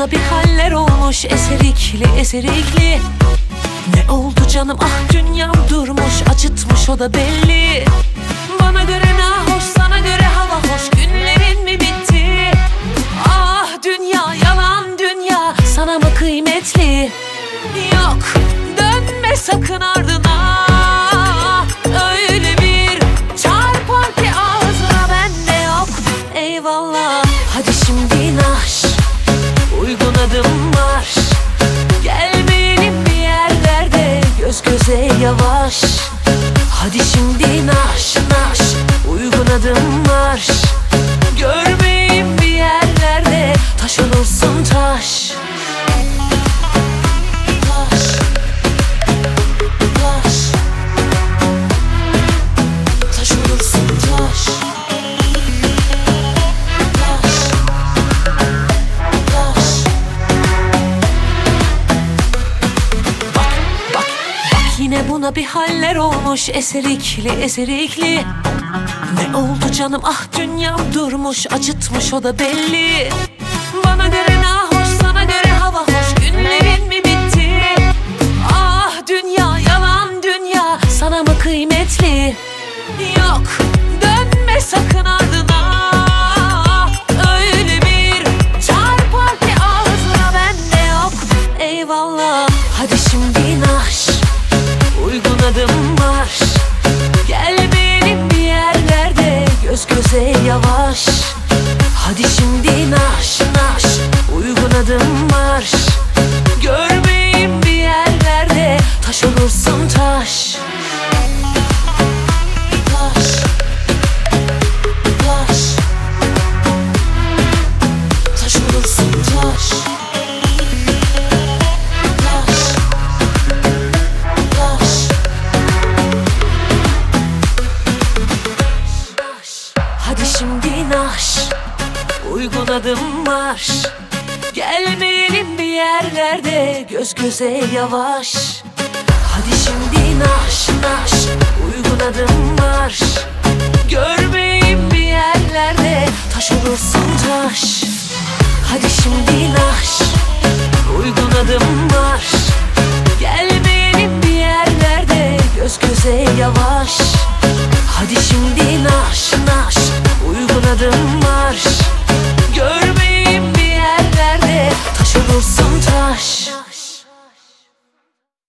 buna bir haller olmuş Eserikli eserikli. Ne oldu canım? Ah dünyam durmuş Acıtmış o da belli. Bana göre nahoş sana göre hava hoş. Günlerin mi bitti? Ah dünya yalan dünya Sana mı kıymetli? Yok dönme sakın ardına. Öyle bir çarpar ki ağzına bende yok. Eyvallah hadi şimdi naş adım var. Gelmeyelim bir yerlerde Göz göze yavaş. Hadi şimdi naş naş. Uygun adım var yine buna bir haller olmuş Eserikli eserikli Ne oldu canım? Ah dünyam durmuş Acıtmış o da belli. Bana göre nahoş Hadi şimdi naş naş. Uygun adım var şimdi naş Uygun adım var Gelmeyelim bir yerlerde Göz göze yavaş. Hadi şimdi naş naş Uygun adım var Görmeyeyim bir yerlerde Taş olursun taş. Hadi şimdi naş Uygun adım var Gelmeyelim bir yerlerde Göz göze yavaş